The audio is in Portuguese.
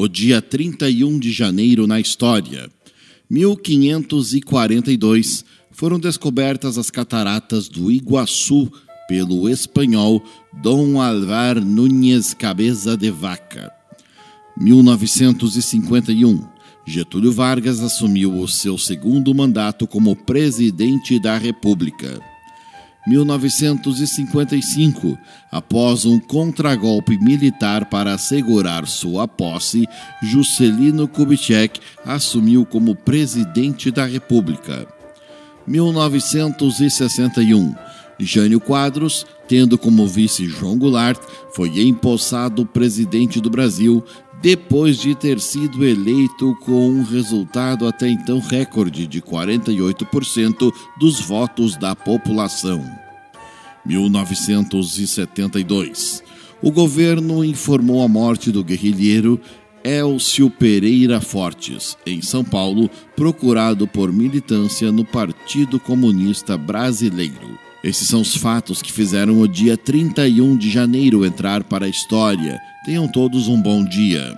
O dia 31 de janeiro na história. 1542 foram descobertas as cataratas do Iguaçu pelo espanhol Dom Alvar Núñez Cabeza de Vaca. 1951 Getúlio Vargas assumiu o seu segundo mandato como presidente da República. 1955, após um contragolpe militar para assegurar sua posse, Juscelino Kubitschek assumiu como presidente da República. 1961, Jânio Quadros, tendo como vice João Goulart, foi empossado presidente do Brasil depois de ter sido eleito com um resultado até então recorde de 48% dos votos da população. 1972. O governo informou a morte do guerrilheiro Elcio Pereira Fortes, em São Paulo, procurado por militância no Partido Comunista Brasileiro. Esses são os fatos que fizeram o dia 31 de janeiro entrar para a história. Tenham todos um bom dia.